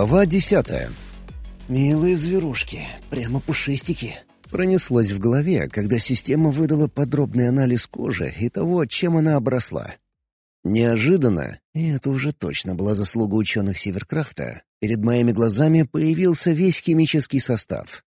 Глава десятая. «Милые зверушки, прямо пушистики», Пронеслось в голове, когда система выдала подробный анализ кожи и того, чем она обросла. Неожиданно, и это уже точно была заслуга ученых Северкрафта, перед моими глазами появился весь химический состав.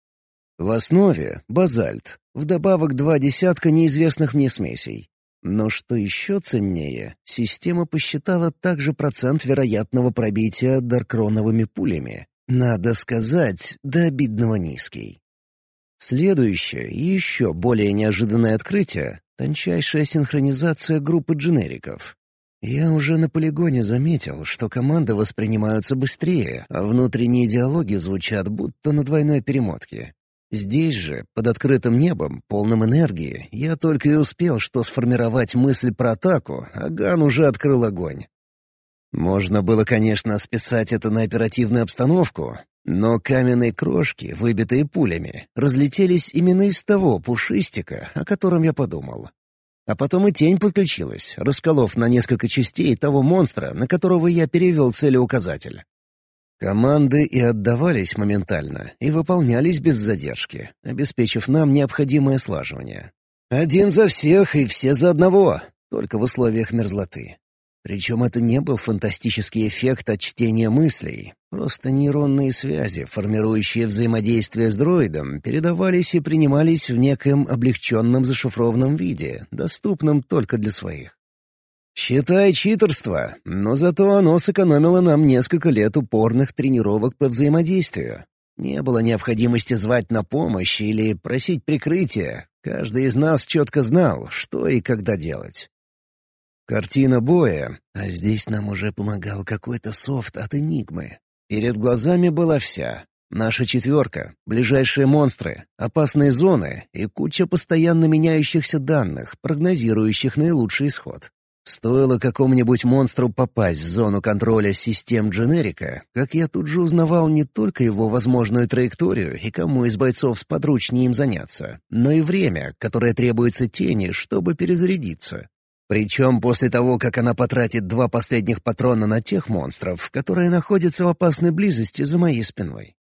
В основе — базальт, вдобавок два десятка неизвестных мне смесей. Но что еще ценнее, система посчитала также процент вероятного пробития даркроновыми пулями. Надо сказать, до обидного низкий. Следующее и еще более неожиданное открытие — тончайшая синхронизация группы дженериков. Я уже на полигоне заметил, что команды воспринимаются быстрее, а внутренние диалоги звучат будто на двойной перемотке. Здесь же, под открытым небом, полным энергии, я только и успел что сформировать мысль про атаку, а Ган уже открыл огонь. Можно было, конечно, списать это на оперативную обстановку, но каменные крошки, выбитые пулями, разлетелись именно из того пушистика, о котором я подумал. А потом и тень подключилась, расколов на несколько частей того монстра, на которого я перевел целеуказатель. Команды и отдавались моментально, и выполнялись без задержки, обеспечив нам необходимое слаживание. Один за всех и все за одного, только в условиях мерзлоты. Причем это не был фантастический эффект от чтения мыслей. Просто нейронные связи, формирующие взаимодействие с дроидом, передавались и принимались в некоем облегченном зашифрованном виде, доступном только для своих. Считай читерство, но зато оно сэкономило нам несколько лет упорных тренировок по взаимодействию. Не было необходимости звать на помощь или просить прикрытия. Каждый из нас четко знал, что и когда делать. Картина боя, а здесь нам уже помогал какой-то софт от Энигмы. Перед глазами была вся. Наша четверка, ближайшие монстры, опасные зоны и куча постоянно меняющихся данных, прогнозирующих наилучший исход. Стоило какому-нибудь монстру попасть в зону контроля систем дженерика, как я тут же узнавал не только его возможную траекторию и кому из бойцов сподручнее им заняться, но и время, которое требуется тени, чтобы перезарядиться. Причем после того, как она потратит два последних патрона на тех монстров, которые находятся в опасной близости за моей спиной.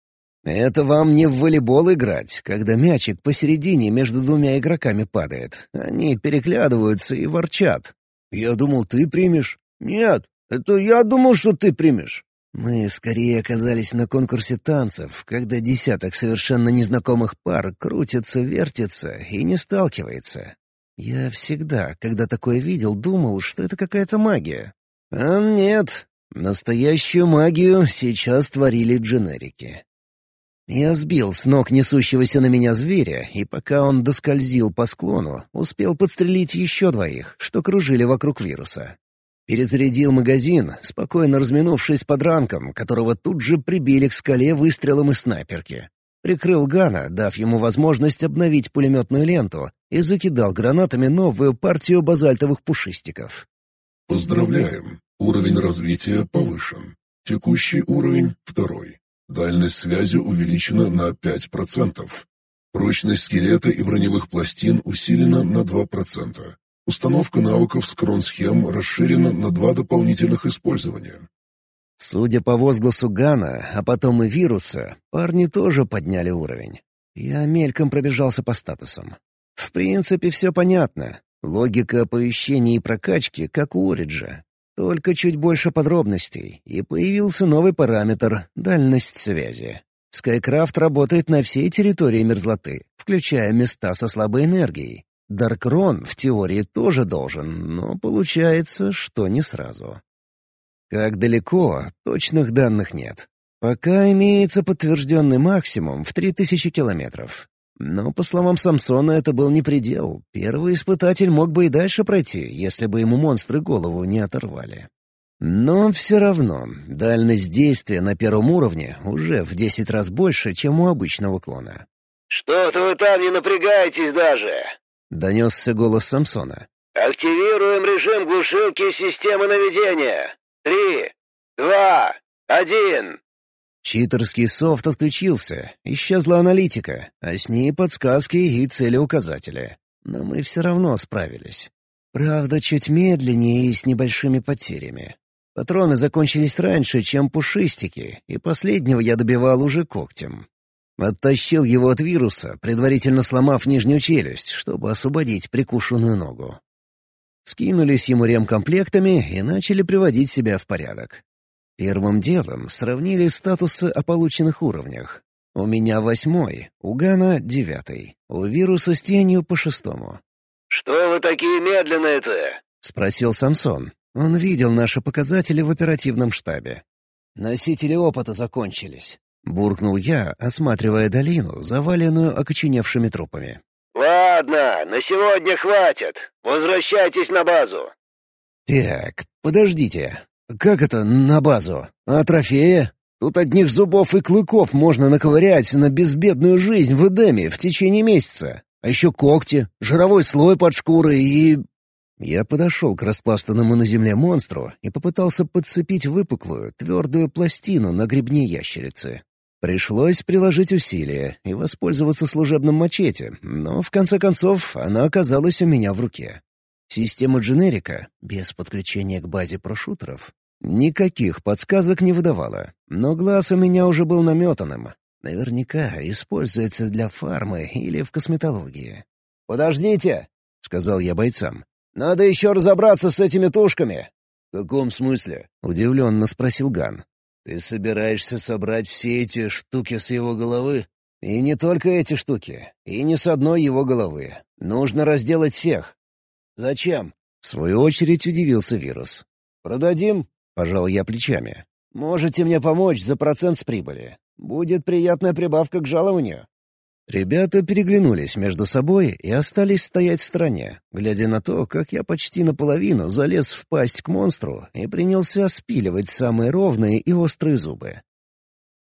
Это вам не в волейбол играть, когда мячик посередине между двумя игроками падает. Они переглядываются и ворчат, «Я думал, ты примешь». «Нет, это я думал, что ты примешь». Мы скорее оказались на конкурсе танцев, когда десяток совершенно незнакомых пар крутится, вертится и не сталкивается. Я всегда, когда такое видел, думал, что это какая-то магия. А нет, настоящую магию сейчас творили дженерики. Я сбил с ног несущегося на меня зверя, и пока он доскользил по склону, успел подстрелить еще двоих, что кружили вокруг вируса. Перезарядил магазин, спокойно разминувшись под ранком, которого тут же прибили к скале выстрелом из снайперки. Прикрыл Гана, дав ему возможность обновить пулеметную ленту, и закидал гранатами новую партию базальтовых пушистиков. «Поздравляем! Уровень развития повышен. Текущий уровень — второй. Дальность связи увеличена на 5%. Прочность скелета и броневых пластин усилена на 2%. Установка навыков скрон-схем расширена на два дополнительных использования. Судя по возгласу Гана, а потом и вируса, парни тоже подняли уровень. Я мельком пробежался по статусам. В принципе, все понятно. Логика оповещения и прокачки, как у Ориджа. Только чуть больше подробностей, и появился новый параметр — дальность связи. Скайкрафт работает на всей территории мерзлоты, включая места со слабой энергией. Даркрон в теории тоже должен, но получается, что не сразу. Как далеко, точных данных нет. Пока имеется подтвержденный максимум в 3000 километров. Но, по словам Самсона, это был не предел. Первый испытатель мог бы и дальше пройти, если бы ему монстры голову не оторвали. Но все равно, дальность действия на первом уровне уже в десять раз больше, чем у обычного клона. «Что-то вы там не напрягаетесь даже!» — донесся голос Самсона. «Активируем режим глушилки системы наведения. Три, два, один!» Читерский софт отключился, исчезла аналитика, а с ней подсказки и целеуказатели. Но мы все равно справились. Правда, чуть медленнее и с небольшими потерями. Патроны закончились раньше, чем пушистики, и последнего я добивал уже когтем. Оттащил его от вируса, предварительно сломав нижнюю челюсть, чтобы освободить прикушенную ногу. Скинулись ему ремкомплектами и начали приводить себя в порядок. Первым делом сравнили статусы о полученных уровнях. У меня восьмой, у Гана девятый, у вируса с тенью по шестому. «Что вы такие медленные-то?» — спросил Самсон. Он видел наши показатели в оперативном штабе. «Носители опыта закончились», — буркнул я, осматривая долину, заваленную окоченевшими трупами. «Ладно, на сегодня хватит. Возвращайтесь на базу». «Так, подождите. Как это «на базу»? А трофеи? Тут одних зубов и клыков можно наковырять на безбедную жизнь в Эдеме в течение месяца. А еще когти, жировой слой под шкурой и... Я подошел к распластанному на земле монстру и попытался подцепить выпуклую, твердую пластину на гребне ящерицы. Пришлось приложить усилия и воспользоваться служебным мачете, но в конце концов она оказалась у меня в руке. Система дженерика, без подключения к базе прошутеров, никаких подсказок не выдавала, но глаз у меня уже был наметанным. Наверняка используется для фармы или в косметологии. «Подождите!» — сказал я бойцам. «Надо еще разобраться с этими тушками!» «В каком смысле?» — удивленно спросил Ган. «Ты собираешься собрать все эти штуки с его головы?» «И не только эти штуки, и не с одной его головы. Нужно разделать всех». «Зачем?» — в свою очередь удивился вирус. «Продадим?» — пожал я плечами. «Можете мне помочь за процент с прибыли. Будет приятная прибавка к жалованию». Ребята переглянулись между собой и остались стоять в стороне, глядя на то, как я почти наполовину залез в пасть к монстру и принялся спиливать самые ровные и острые зубы.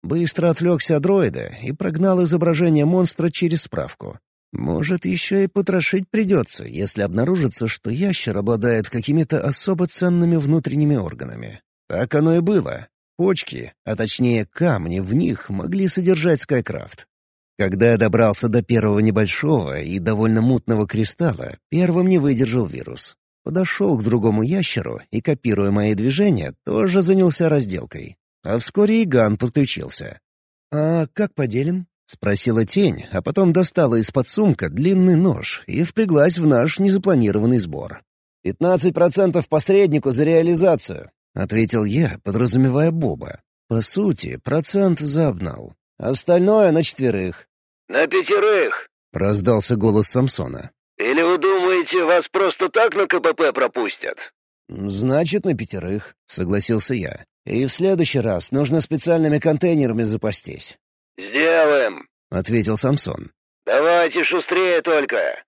Быстро отвлекся от дроида и прогнал изображение монстра через справку. Может, еще и потрошить придется, если обнаружится, что ящер обладает какими-то особо ценными внутренними органами. Так оно и было. Почки, а точнее камни в них, могли содержать Скайкрафт. Когда я добрался до первого небольшого и довольно мутного кристалла, первым не выдержал вирус. Подошел к другому ящеру и, копируя мои движения, тоже занялся разделкой. А вскоре и Ган подключился. «А как поделим?» — спросила тень, а потом достала из-под сумка длинный нож и впряглась в наш незапланированный сбор. «Пятнадцать процентов посреднику за реализацию», — ответил я, подразумевая Боба. По сути, процент за обнал. Остальное на четверых. «На пятерых!» — раздался голос Самсона. «Или вы думаете, вас просто так на КПП пропустят?» «Значит, на пятерых», — согласился я. «И в следующий раз нужно специальными контейнерами запастись». «Сделаем», — ответил Самсон. «Давайте шустрее только».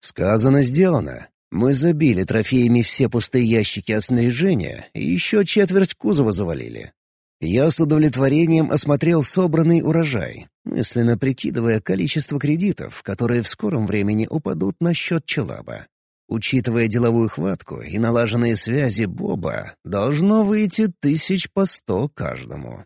Сказано, сделано. Мы забили трофеями все пустые ящики от снаряжения и еще четверть кузова завалили. Я с удовлетворением осмотрел собранный урожай, мысленно прикидывая количество кредитов, которые в скором времени упадут на счет Челаба. Учитывая деловую хватку и налаженные связи Боба, должно выйти тысяч по сто каждому.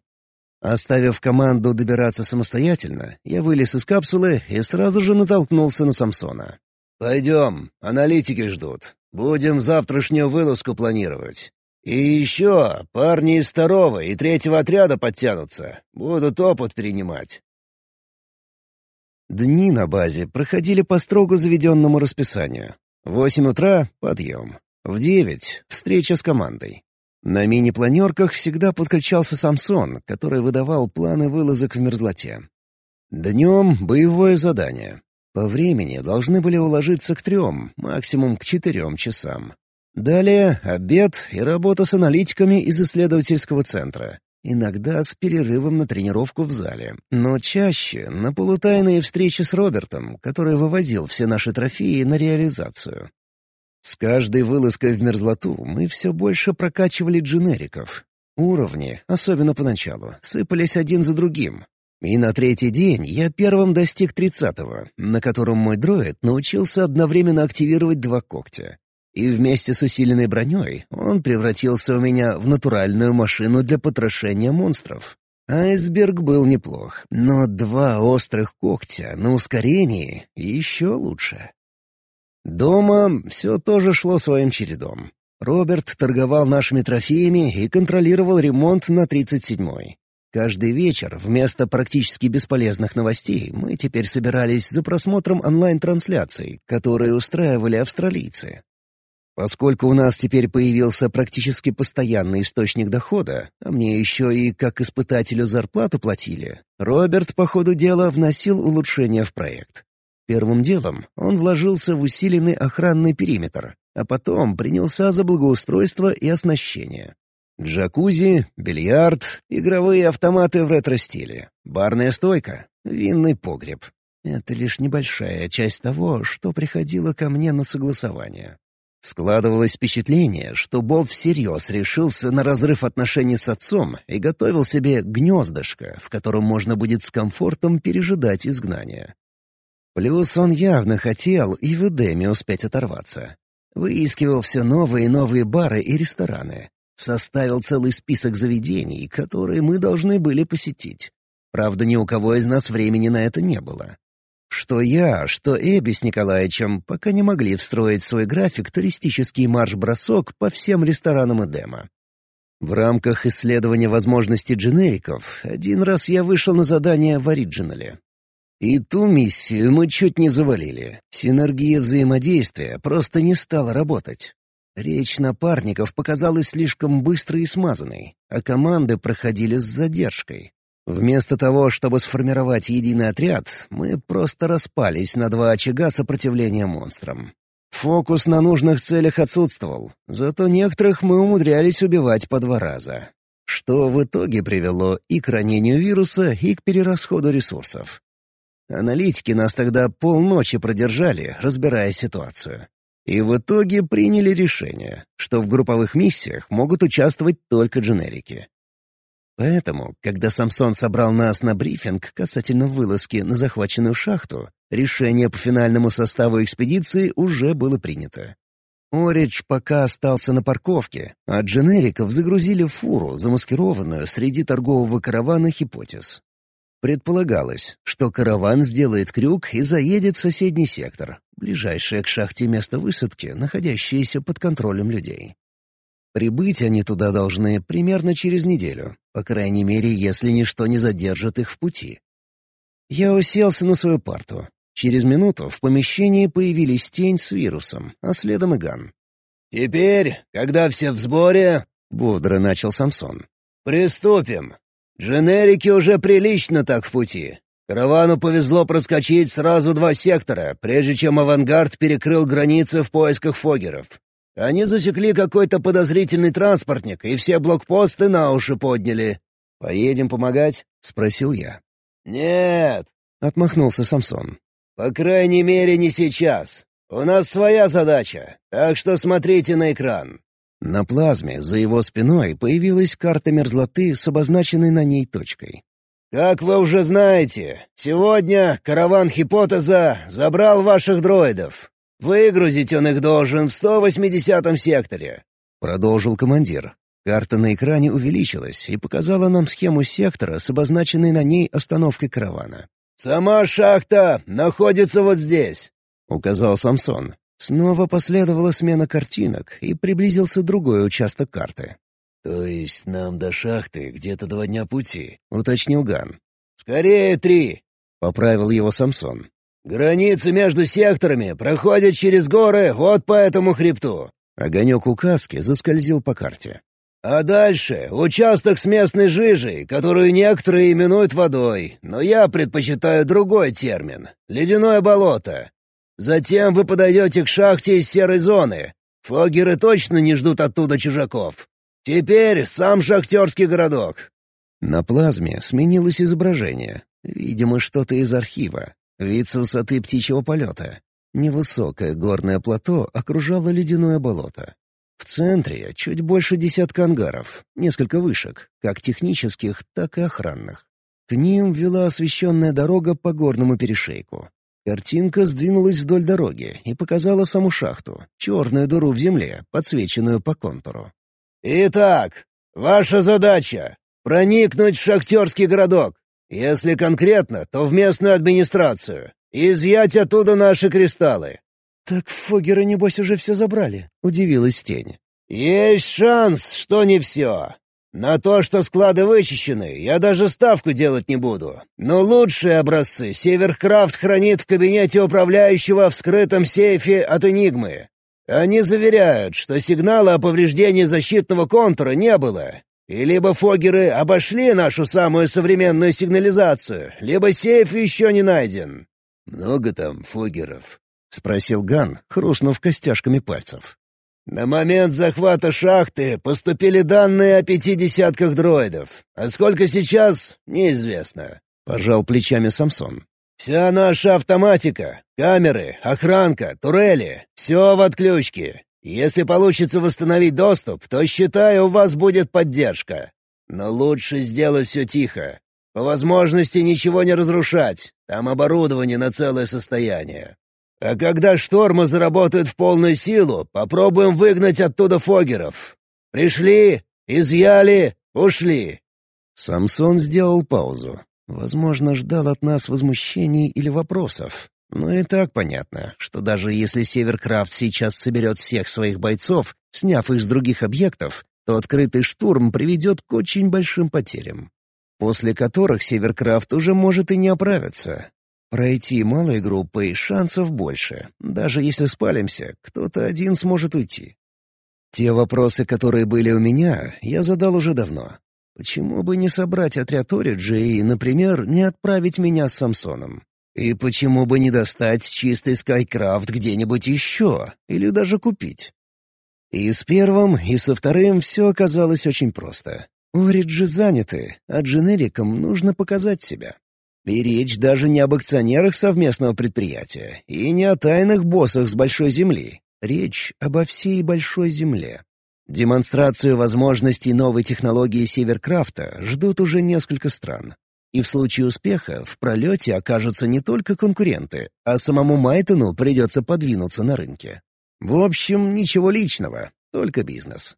Оставив команду добираться самостоятельно, я вылез из капсулы и сразу же натолкнулся на Самсона. «Пойдем, аналитики ждут. Будем завтрашнюю вылазку планировать. И еще парни из второго и третьего отряда подтянутся. Будут опыт перенимать. Дни на базе проходили по строго заведенному расписанию. В восемь утра — подъем. В девять — встреча с командой. На мини-планерках всегда подключался Самсон, который выдавал планы вылазок в мерзлоте. Днем — боевое задание. По времени должны были уложиться к трем, максимум к четырем часам. Далее обед и работа с аналитиками из исследовательского центра. Иногда с перерывом на тренировку в зале, но чаще на полутайные встречи с Робертом, который вывозил все наши трофеи на реализацию. С каждой вылазкой в мерзлоту мы все больше прокачивали дженериков. Уровни, особенно поначалу, сыпались один за другим. И на третий день я первым достиг тридцатого, на котором мой дроид научился одновременно активировать два когтя и вместе с усиленной броней он превратился у меня в натуральную машину для потрошения монстров. Айсберг был неплох, но два острых когтя на ускорении еще лучше. Дома все тоже шло своим чередом. Роберт торговал нашими трофеями и контролировал ремонт на 37-й. Каждый вечер вместо практически бесполезных новостей мы теперь собирались за просмотром онлайн-трансляций, которые устраивали австралийцы. Поскольку у нас теперь появился практически постоянный источник дохода, а мне еще и как испытателю зарплату платили, Роберт по ходу дела вносил улучшения в проект. Первым делом он вложился в усиленный охранный периметр, а потом принялся за благоустройство и оснащение. Джакузи, бильярд, игровые автоматы в ретро-стиле, барная стойка, винный погреб. Это лишь небольшая часть того, что приходило ко мне на согласование. Складывалось впечатление, что Боб всерьез решился на разрыв отношений с отцом и готовил себе гнездышко, в котором можно будет с комфортом пережидать изгнание. Плюс он явно хотел и в Эдеме успеть оторваться. Выискивал все новые и новые бары и рестораны. Составил целый список заведений, которые мы должны были посетить. Правда, ни у кого из нас времени на это не было. Что я, что Эбби с Николаевичем пока не могли встроить в свой график туристический марш-бросок по всем ресторанам Эдема. В рамках исследования возможностей дженериков один раз я вышел на задание в Ориджинале. И ту миссию мы чуть не завалили. Синергия взаимодействия просто не стала работать. Речь напарников показалась слишком быстрой и смазанной, а команды проходили с задержкой. Вместо того, чтобы сформировать единый отряд, мы просто распались на два очага сопротивления монстрам. Фокус на нужных целях отсутствовал, зато некоторых мы умудрялись убивать по два раза. Что в итоге привело и к ранению вируса, и к перерасходу ресурсов. Аналитики нас тогда полночи продержали, разбирая ситуацию. И в итоге приняли решение, что в групповых миссиях могут участвовать только дженерики. Поэтому, когда Самсон собрал нас на брифинг касательно вылазки на захваченную шахту, решение по финальному составу экспедиции уже было принято. Оридж пока остался на парковке, а дженериков загрузили в фуру, замаскированную среди торгового каравана «Хипотез». Предполагалось, что караван сделает крюк и заедет в соседний сектор, ближайшее к шахте место высадки, находящееся под контролем людей. Прибыть они туда должны примерно через неделю, по крайней мере, если ничто не задержит их в пути. Я уселся на свою парту. Через минуту в помещении появились тень с вирусом, а следом и Ган. «Теперь, когда все в сборе...» — бодро начал Самсон. «Приступим. Дженерики уже прилично так в пути. Каравану повезло проскочить сразу два сектора, прежде чем авангард перекрыл границы в поисках фогеров. Они засекли какой-то подозрительный транспортник, и все блокпосты на уши подняли. «Поедем помогать?» — спросил я. «Нет», — отмахнулся Самсон. «По крайней мере, не сейчас. У нас своя задача, так что смотрите на экран». На плазме за его спиной появилась карта мерзлоты с обозначенной на ней точкой. «Как вы уже знаете, сегодня караван Хипотеза забрал ваших дроидов. Выгрузить он их должен в 180-м секторе», — продолжил командир. Карта на экране увеличилась и показала нам схему сектора с обозначенной на ней остановкой каравана. «Сама шахта находится вот здесь», — указал Самсон. Снова последовала смена картинок, и приблизился другой участок карты. «То есть нам до шахты где-то два дня пути?» — уточнил Ган. «Скорее три!» — поправил его Самсон. «Границы между секторами проходят через горы вот по этому хребту». Огонек указки заскользил по карте. «А дальше участок с местной жижей, которую некоторые именуют водой, но я предпочитаю другой термин — ледяное болото. Затем вы подойдете к шахте из серой зоны. Фогеры точно не ждут оттуда чужаков. Теперь сам шахтерский городок». На плазме сменилось изображение. Видимо, что-то из архива. Вид с высоты птичьего полета. Невысокое горное плато окружало ледяное болото. В центре чуть больше десятка ангаров, несколько вышек, как технических, так и охранных. К ним вела освещенная дорога по горному перешейку. Картинка сдвинулась вдоль дороги и показала саму шахту, черную дыру в земле, подсвеченную по контуру. «Итак, ваша задача — проникнуть в шахтерский городок. Если конкретно, то в местную администрацию. Изъять оттуда наши кристаллы». «Так Фогеры, небось, уже все забрали», — удивилась тень. «Есть шанс, что не все. На то, что склады вычищены, я даже ставку делать не буду. Но лучшие образцы Северкрафт хранит в кабинете управляющего в скрытом сейфе от Энигмы. Они заверяют, что сигнала о повреждении защитного контура не было. И либо фогеры обошли нашу самую современную сигнализацию, либо сейф еще не найден. «Много там фогеров?» — спросил Ган, хрустнув костяшками пальцев. «На момент захвата шахты поступили данные о пяти десятках дроидов. А сколько сейчас — неизвестно», — пожал плечами Самсон. «Вся наша автоматика, камеры, охранка, турели — все в отключке. Если получится восстановить доступ, то, считаю, у вас будет поддержка. Но лучше сделать все тихо. По возможности ничего не разрушать. Там оборудование на целое состояние. А когда штормы заработают в полную силу, попробуем выгнать оттуда фогеров. Пришли, изъяли, ушли». Самсон сделал паузу. Возможно, ждал от нас возмущений или вопросов. Но и так понятно, что даже если Северкрафт сейчас соберет всех своих бойцов, сняв их с других объектов, то открытый штурм приведет к очень большим потерям, после которых Северкрафт уже может и не оправиться. Пройти малой группой шансов больше. Даже если спалимся, кто-то один сможет уйти. Те вопросы, которые были у меня, я задал уже давно. Почему бы не собрать отряд Ориджи и, например, не отправить меня с Самсоном? И почему бы не достать чистый Скайкрафт где-нибудь еще, или даже купить? И с первым, и со вторым все оказалось очень просто. Ориджи заняты, а дженерикам нужно показать себя. И речь даже не об акционерах совместного предприятия, и не о тайных боссах с Большой Земли. Речь обо всей Большой Земле. Демонстрацию возможностей новой технологии Северкрафта ждут уже несколько стран. И в случае успеха в пролете окажутся не только конкуренты, а самому Майтону придется подвинуться на рынке. В общем, ничего личного, только бизнес.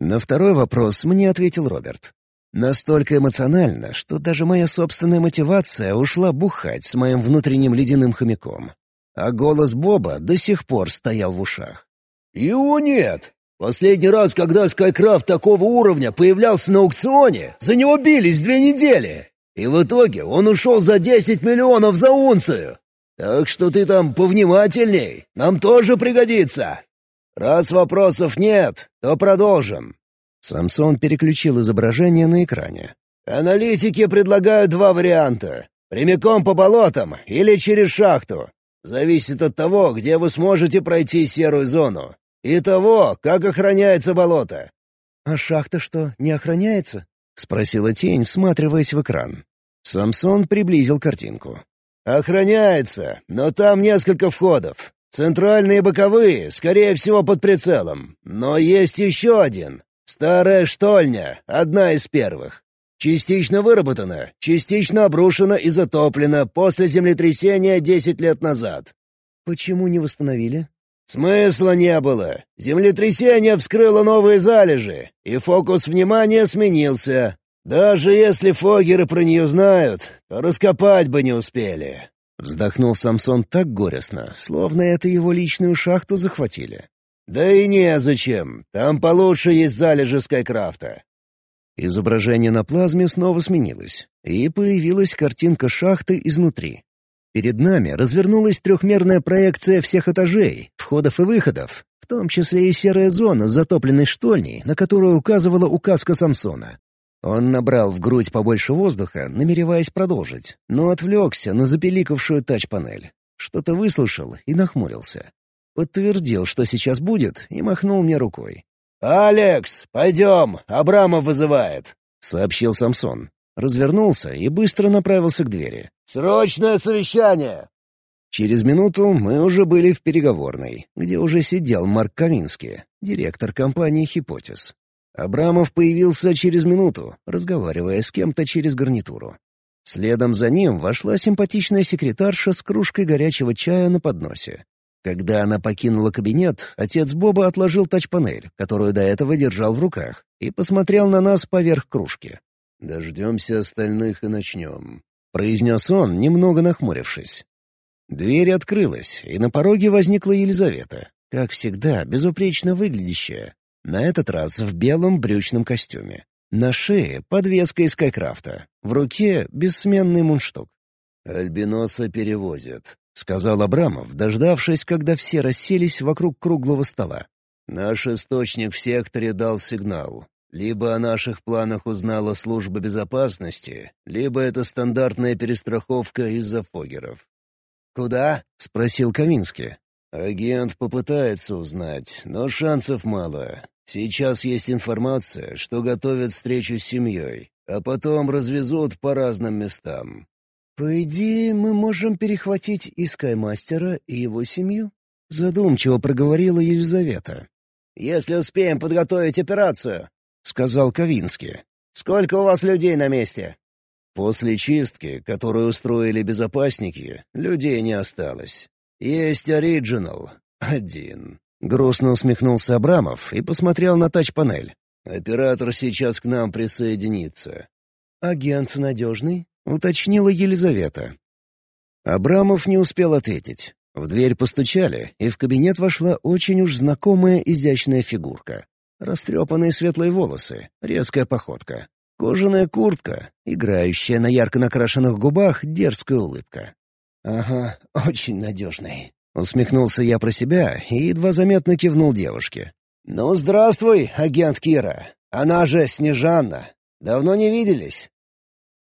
На второй вопрос мне ответил Роберт. Настолько эмоционально, что даже моя собственная мотивация ушла бухать с моим внутренним ледяным хомяком. А голос Боба до сих пор стоял в ушах. «Его нет! Последний раз, когда Скайкрафт такого уровня появлялся на аукционе, за него бились две недели. И в итоге он ушел за 10 миллионов за унцию. Так что ты там повнимательней, нам тоже пригодится. Раз вопросов нет, то продолжим». Самсон переключил изображение на экране. «Аналитики предлагают два варианта. Прямиком по болотам или через шахту. Зависит от того, где вы сможете пройти серую зону. И того, как охраняется болото». «А шахта что, не охраняется?» — спросила тень, всматриваясь в экран. Самсон приблизил картинку. «Охраняется, но там несколько входов. Центральные и боковые, скорее всего, под прицелом. Но есть еще один. Старая штольня, одна из первых. Частично выработана, частично обрушена и затоплена после землетрясения десять лет назад. Почему не восстановили? Смысла не было. Землетрясение вскрыло новые залежи, и фокус внимания сменился. Даже если фогеры про нее знают, то раскопать бы не успели». Вздохнул Самсон так горестно, словно это его личную шахту захватили. «Да и незачем. Там получше есть залежи Скайкрафта». Изображение на плазме снова сменилось, и появилась картинка шахты изнутри. Перед нами развернулась трехмерная проекция всех этажей, входов и выходов, в том числе и серая зона затопленной штольней, на которую указывала указка Самсона. Он набрал в грудь побольше воздуха, намереваясь продолжить, но отвлекся на запеликавшую тач-панель. Что-то выслушал и нахмурился. Подтвердил, что сейчас будет, и махнул мне рукой. «Алекс, пойдем, Абрамов вызывает», — сообщил Самсон. Развернулся и быстро направился к двери. «Срочное совещание!» Через минуту мы уже были в переговорной, где уже сидел Марк Каминский, директор компании «Хипотез». Абрамов появился через минуту, разговаривая с кем-то через гарнитуру. Следом за ним вошла симпатичная секретарша с кружкой горячего чая на подносе. Когда она покинула кабинет, отец Боба отложил тач-панель, которую до этого держал в руках, и посмотрел на нас поверх кружки. «Дождемся остальных и начнем», — произнес он, немного нахмурившись. Дверь открылась, и на пороге возникла Елизавета, как всегда, безупречно выглядящая, На этот раз в белом брючном костюме. На шее подвеска из Скайкрафта. В руке бессменный мундштук. «Альбиноса перевозят», — сказал Абрамов, дождавшись, когда все расселись вокруг круглого стола. «Наш источник в секторе дал сигнал. Либо о наших планах узнала служба безопасности, либо это стандартная перестраховка из-за фогеров. «Куда?» — спросил Каминский. «Агент попытается узнать, но шансов мало. Сейчас есть информация, что готовят встречу с семьей, а потом развезут по разным местам. «По идее, мы можем перехватить и Скаймастера, и его семью», — задумчиво проговорила Елизавета. «Если успеем подготовить операцию», — сказал Ковинский. «Сколько у вас людей на месте?» После чистки, которую устроили безопасники, людей не осталось. Есть оригинал. Один. Грустно усмехнулся Абрамов и посмотрел на тач-панель. Оператор сейчас к нам присоединится. «Агент надежный?» Уточнила Елизавета. Абрамов не успел ответить. В дверь постучали, и в кабинет вошла очень уж знакомая изящная фигурка. Растрепанные светлые волосы, резкая походка, кожаная куртка, играющая на ярко накрашенных губах дерзкая улыбка. «Ага, очень надежный», — усмехнулся я про себя и едва заметно кивнул девушке. «Ну, здравствуй, агент Кира. Она же Снежанна. Давно не виделись?»